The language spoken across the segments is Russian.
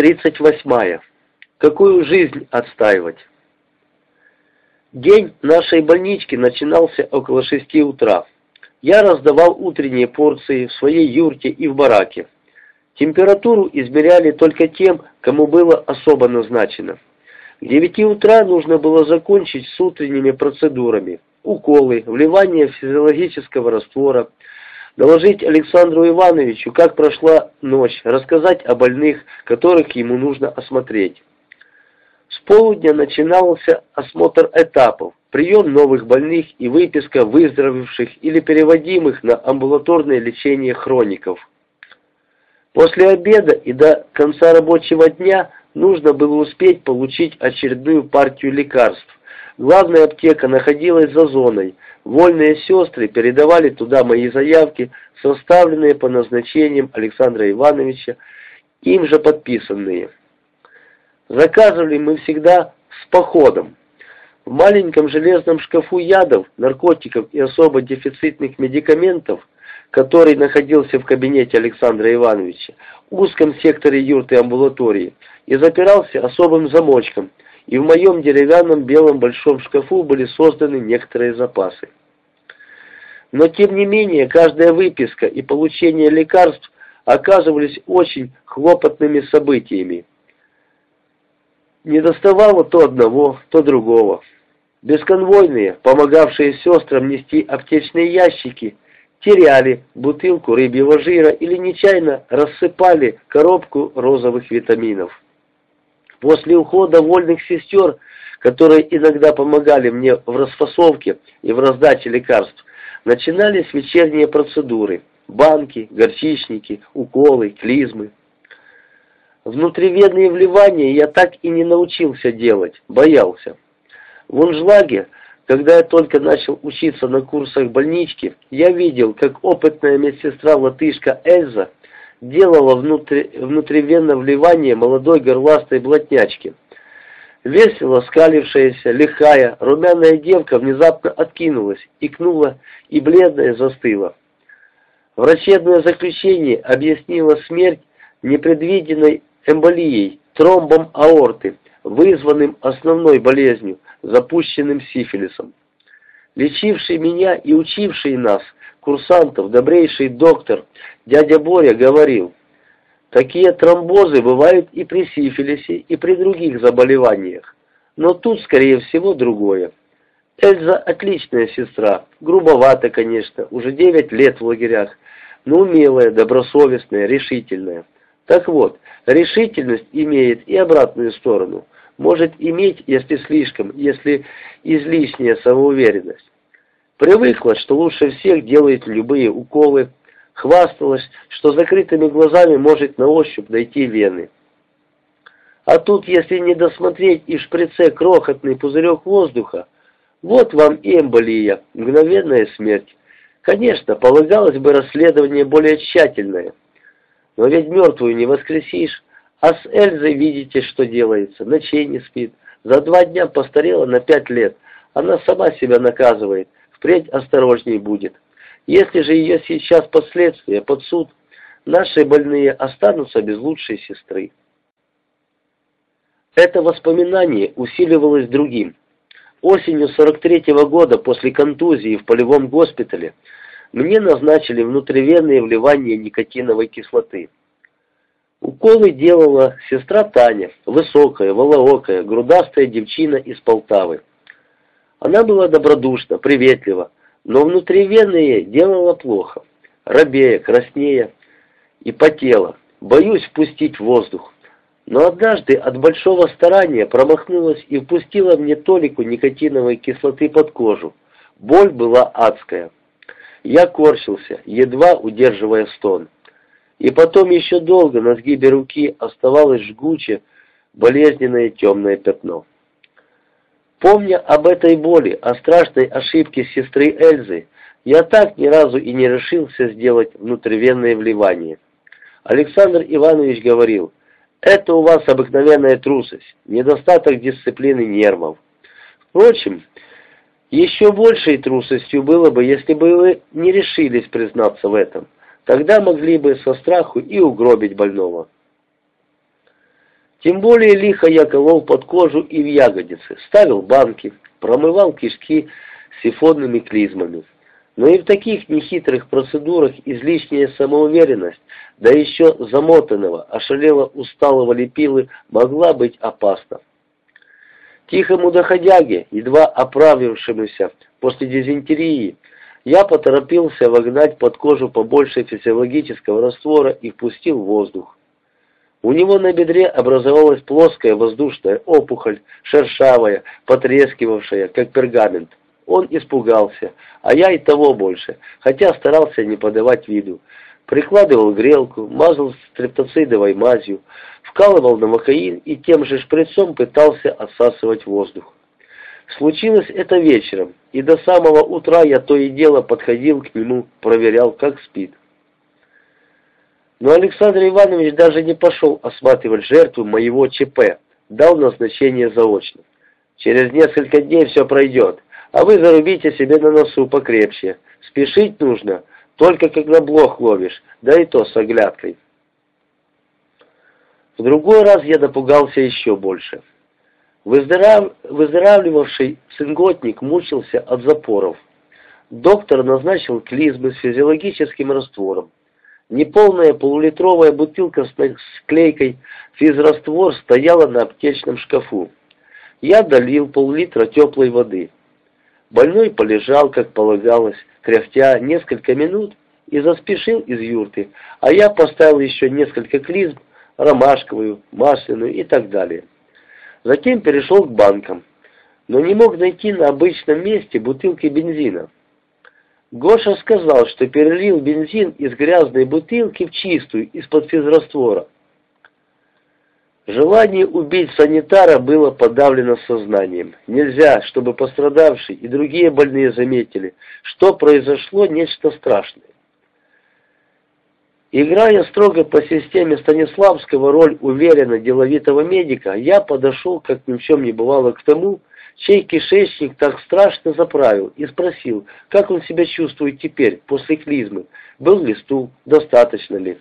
Глава 38. Какую жизнь отстаивать? День нашей больнички начинался около шести утра. Я раздавал утренние порции в своей юрте и в бараке. Температуру измеряли только тем, кому было особо назначено. К девяти утра нужно было закончить с утренними процедурами. Уколы, вливание физиологического раствора – доложить Александру Ивановичу, как прошла ночь, рассказать о больных, которых ему нужно осмотреть. С полудня начинался осмотр этапов, прием новых больных и выписка выздоровевших или переводимых на амбулаторное лечение хроников. После обеда и до конца рабочего дня нужно было успеть получить очередную партию лекарств. Главная аптека находилась за зоной – Вольные сестры передавали туда мои заявки, составленные по назначениям Александра Ивановича, им же подписанные. Заказывали мы всегда с походом. В маленьком железном шкафу ядов, наркотиков и особо дефицитных медикаментов, который находился в кабинете Александра Ивановича, в узком секторе юрты амбулатории, и запирался особым замочком – и в моем деревянном белом большом шкафу были созданы некоторые запасы. Но тем не менее, каждая выписка и получение лекарств оказывались очень хлопотными событиями. Не доставало то одного, то другого. Бесконвойные, помогавшие сестрам нести аптечные ящики, теряли бутылку рыбьего жира или нечаянно рассыпали коробку розовых витаминов. После ухода вольных сестер, которые иногда помогали мне в расфасовке и в раздаче лекарств, начинались вечерние процедуры – банки, горчичники, уколы, клизмы. Внутривенные вливания я так и не научился делать, боялся. В Унжлаге, когда я только начал учиться на курсах больнички, я видел, как опытная медсестра-латышка Эльза делала внутри, внутривенно вливание молодой горластой блатнячки. Весело скалившаяся, лихая, румяная девка внезапно откинулась, икнула и бледная застыла. Врачебное заключение объяснило смерть непредвиденной эмболией, тромбом аорты, вызванным основной болезнью, запущенным сифилисом. Лечивший меня и учивший нас – курсантов добрейший доктор дядя Боря говорил, такие тромбозы бывают и при сифилисе, и при других заболеваниях, но тут, скорее всего, другое. Эльза отличная сестра, грубовата, конечно, уже девять лет в лагерях, но умелая, добросовестная, решительная. Так вот, решительность имеет и обратную сторону. Может иметь, если слишком, если излишняя самоуверенность. Привыкла, что лучше всех делает любые уколы, хвасталась, что закрытыми глазами может на ощупь найти вены. А тут, если не досмотреть и в шприце крохотный пузырек воздуха, вот вам эмболия, мгновенная смерть. Конечно, полагалось бы расследование более тщательное. Но ведь мертвую не воскресишь, а с Эльзой видите, что делается, ночей не спит. За два дня постарела на пять лет, она сама себя наказывает – впредь осторожней будет. Если же ее сейчас последствия под суд, наши больные останутся без лучшей сестры. Это воспоминание усиливалось другим. Осенью 43-го года после контузии в полевом госпитале мне назначили внутривенные вливания никотиновой кислоты. Уколы делала сестра Таня, высокая, волоокая, грудастая девчина из Полтавы. Она была добродушна, приветлива, но внутривенные делала плохо. Робея, краснея и потела. Боюсь впустить воздух. Но однажды от большого старания промахнулась и впустила мне толику никотиновой кислоты под кожу. Боль была адская. Я корчился, едва удерживая стон. И потом еще долго на сгибе руки оставалось жгуче, болезненное темное пятно. Помня об этой боли, о страшной ошибке сестры Эльзы, я так ни разу и не решился сделать внутривенное вливание. Александр Иванович говорил, это у вас обыкновенная трусость, недостаток дисциплины нервов. Впрочем, еще большей трусостью было бы, если бы вы не решились признаться в этом. Тогда могли бы со страху и угробить больного. Тем более лихо я колол под кожу и в ягодицы, ставил банки, промывал кишки сифонными клизмами. Но и в таких нехитрых процедурах излишняя самоуверенность, да еще замотанного, ошалело усталого лепилы, могла быть опасна. Тихому доходяге, едва оправившемуся после дизентерии, я поторопился вогнать под кожу побольше физиологического раствора и впустил воздух. У него на бедре образовалась плоская воздушная опухоль, шершавая, потрескивавшая, как пергамент. Он испугался, а я и того больше, хотя старался не подавать виду. Прикладывал грелку, мазал стрептоцидовой мазью, вкалывал новокаин и тем же шприцом пытался отсасывать воздух. Случилось это вечером, и до самого утра я то и дело подходил к нему, проверял, как спит. Но Александр Иванович даже не пошел осматривать жертву моего ЧП, дал назначение заочно. Через несколько дней все пройдет, а вы зарубите себе на носу покрепче. Спешить нужно, только когда блох ловишь, да и то с оглядкой. В другой раз я допугался еще больше. Выздорав... Выздоравливавший сынготник мучился от запоров. Доктор назначил клизмы с физиологическим раствором. Неполная полулитровая бутылка с клейкой физраствор стояла на аптечном шкафу. Я долил пол-литра теплой воды. Больной полежал, как полагалось, кряхтя несколько минут и заспешил из юрты, а я поставил еще несколько клизм, ромашковую, масляную и так далее. Затем перешел к банкам, но не мог найти на обычном месте бутылки бензина. Гоша сказал, что перелил бензин из грязной бутылки в чистую, из-под физраствора. Желание убить санитара было подавлено сознанием. Нельзя, чтобы пострадавший и другие больные заметили, что произошло нечто страшное. Играя строго по системе Станиславского роль уверенно деловитого медика, я подошел, как ни в чем не бывало, к тому, чей кишечник так страшно заправил, и спросил, как он себя чувствует теперь, после клизмы, был ли стул, достаточно ли.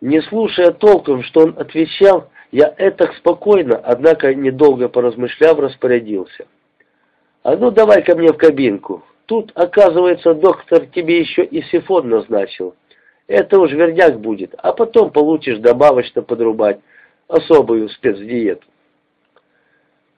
Не слушая толком, что он отвечал, я этак спокойно, однако недолго поразмышляв, распорядился. «А ну давай ко мне в кабинку. Тут, оказывается, доктор тебе еще и сифон назначил. Это уж верняк будет, а потом получишь добавочно подрубать особую спецдиету.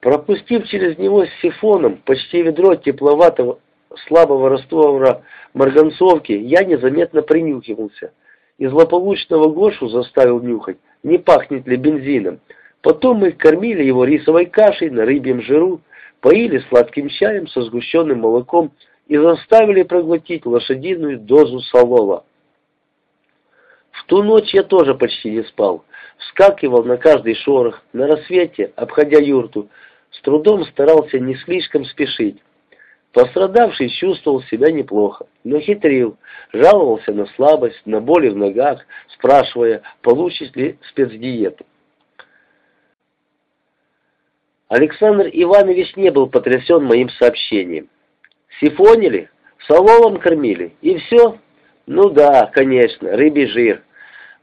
Пропустив через него с сифоном почти ведро тепловатого слабого раствора марганцовки, я незаметно принюхивался. И злополучного Гошу заставил нюхать, не пахнет ли бензином. Потом мы кормили его рисовой кашей на рыбьем жиру, поили сладким чаем со сгущенным молоком и заставили проглотить лошадиную дозу солова. В ту ночь я тоже почти не спал. Вскакивал на каждый шорох, на рассвете, обходя юрту, с трудом старался не слишком спешить. Пострадавший чувствовал себя неплохо, но хитрил, жаловался на слабость, на боли в ногах, спрашивая, получит ли спецдиету. Александр Иванович не был потрясен моим сообщением. Сифонили, соловом кормили, и все? Ну да, конечно, рыбий жир.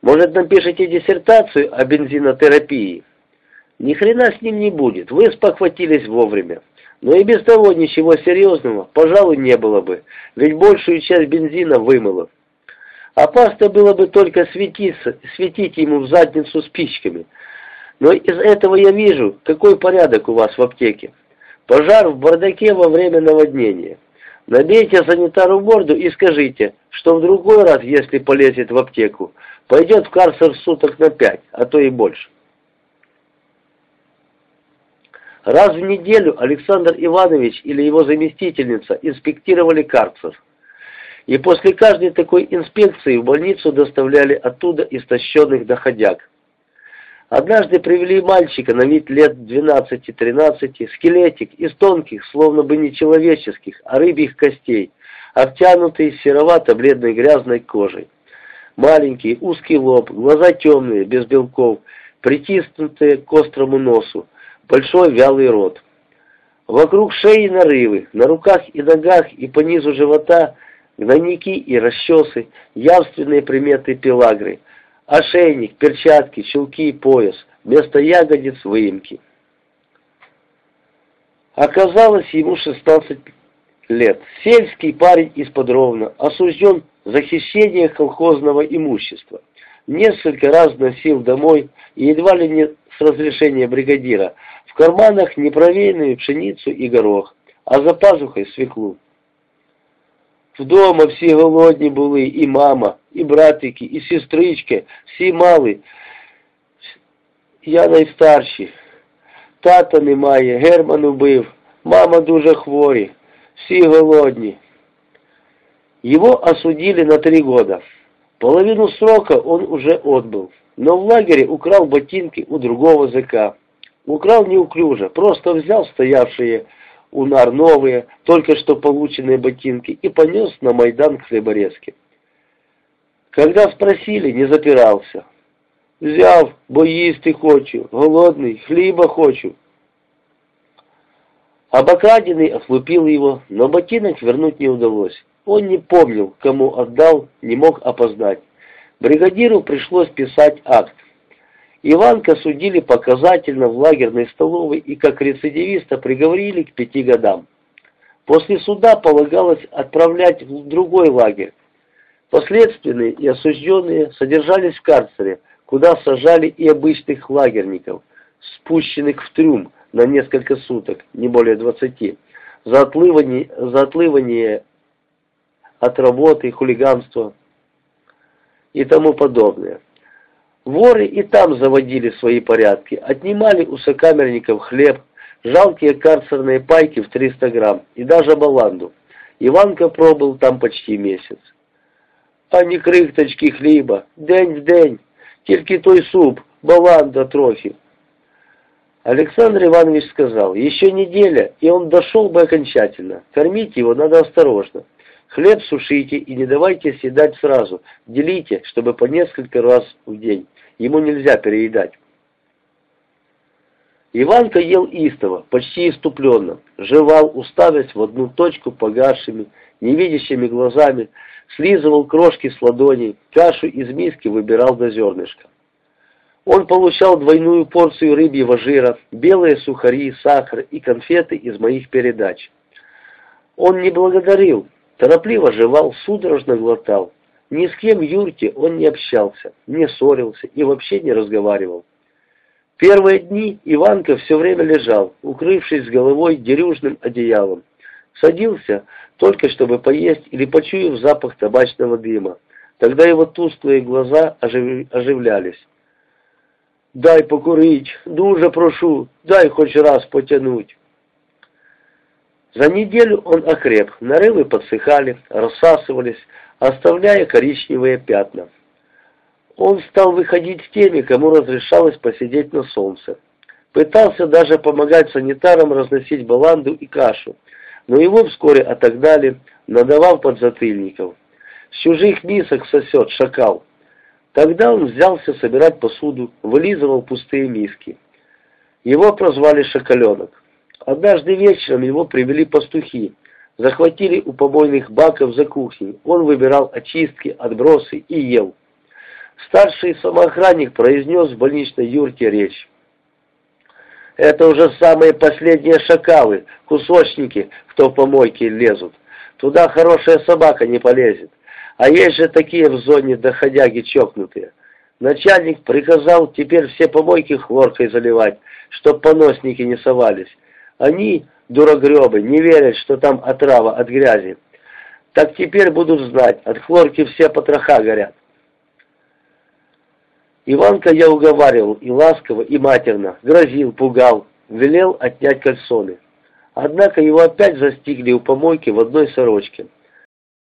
Может, напишите диссертацию о бензинотерапии? Ни хрена с ним не будет, вы спохватились вовремя. Но и без того ничего серьезного, пожалуй, не было бы, ведь большую часть бензина вымыло. Опасно было бы только светиться, светить ему в задницу спичками. Но из этого я вижу, какой порядок у вас в аптеке. Пожар в бардаке во время наводнения. Набейте санитару морду и скажите, что в другой раз, если полезет в аптеку, пойдет в карцер суток на пять, а то и больше. Раз в неделю Александр Иванович или его заместительница инспектировали карцер. И после каждой такой инспекции в больницу доставляли оттуда истощенных доходяг. Однажды привели мальчика на вид лет 12-13, скелетик из тонких, словно бы не человеческих, а рыбьих костей, обтянутый серовато-бледной грязной кожей. Маленький, узкий лоб, глаза темные, без белков, притиснутые к острому носу, большой вялый рот. Вокруг шеи нарывы, на руках и ногах и по низу живота гнойники и расчесы, явственные приметы пелагры – Ошейник, перчатки, чулки и пояс, вместо ягодиц выемки. Оказалось, ему 16 лет. Сельский парень из Подровна осужден за хищение колхозного имущества Несколько раз носил домой и едва ли не с разрешения бригадира в карманах непроверенную пшеницу и горох, а за пазухой свеклу. Вдома всі голодні були, і мама, і братики, і сестрички, всі мали. Я найстарший. Тата немає, Герман убив, мама дуже хворі, всі голодні. Его осудили на три года. Половину срока он уже отбыл, но в лагере украл ботинки у другого ЗК. Украл неуклюже, просто взял стоявшие у нар новые, только что полученные ботинки, и понес на Майдан к хлеборезке. Когда спросили, не запирался. Взяв, бо їсти хочу, голодный, хлеба хочу. Обокраденный отлупил его, но ботинок вернуть не удалось. Он не помнил, кому отдал, не мог опознать. Бригадиру пришлось писать акт. Иванка судили показательно в лагерной столовой и как рецидивиста приговорили к пяти годам. После суда полагалось отправлять в другой лагерь. Последственные и осужденные содержались в карцере, куда сажали и обычных лагерников, спущенных в трюм на несколько суток, не более двадцати, за отлывание, за отлывание от работы, хулиганство и тому подобное. Воры и там заводили свои порядки, отнимали у сокамерников хлеб, жалкие карцерные пайки в 300 грамм и даже баланду. Иванка пробыл там почти месяц. А не крихточки хліба, день в день, тільки той суп, баланда трохи. Александр Иванович сказал, еще неделя, и он дошел бы окончательно. Кормить его надо осторожно. Хлеб сушите и не давайте съедать сразу. Делите, чтобы по несколько раз в день. Ему нельзя переедать. Иванка ел истово, почти иступленно, жевал, уставясь в одну точку погасшими, невидящими глазами, слизывал крошки с ладоней, кашу из миски выбирал до зернышка. Он получал двойную порцию рыбьего жира, белые сухари, сахар и конфеты из моих передач. Он не благодарил, Торопливо жевал, судорожно глотал. Ни с кем юрте он не общался, не ссорился и вообще не разговаривал. Первые дни Иванка все время лежал, укрывшись с головой дерюжным одеялом. Садился только чтобы поесть или почуяв запах табачного дыма. Тогда его тусклые глаза ожив... оживлялись. «Дай покурить, дуже прошу, дай хоть раз потянуть». За неделю он окреп, нарывы подсыхали, рассасывались, оставляя коричневые пятна. Он стал выходить к теми, кому разрешалось посидеть на солнце. Пытался даже помогать санитарам разносить баланду и кашу, но его вскоре отогнали, надавав подзатыльников. С чужих мисок сосет шакал. Тогда он взялся собирать посуду, вылизывал пустые миски. Его прозвали «Шакаленок». Однажды вечером его привели пастухи, захватили у помойных баков за кухней. Он выбирал очистки, отбросы и ел. Старший самоохранник произнес в больничной юрте речь. Это уже самые последние шакалы, кусочники, кто в помойки лезут. Туда хорошая собака не полезет. А есть же такие в зоне доходяги чокнутые. Начальник приказал теперь все помойки хлоркой заливать, чтоб поносники не совались. Они, дурогребы, не верят, что там отрава от грязи. Так теперь будут знать, от хлорки все потроха горят. Иванка я уговаривал и ласково, и матерно, грозил, пугал, велел отнять кальсоны. Однако его опять застигли у помойки в одной сорочке.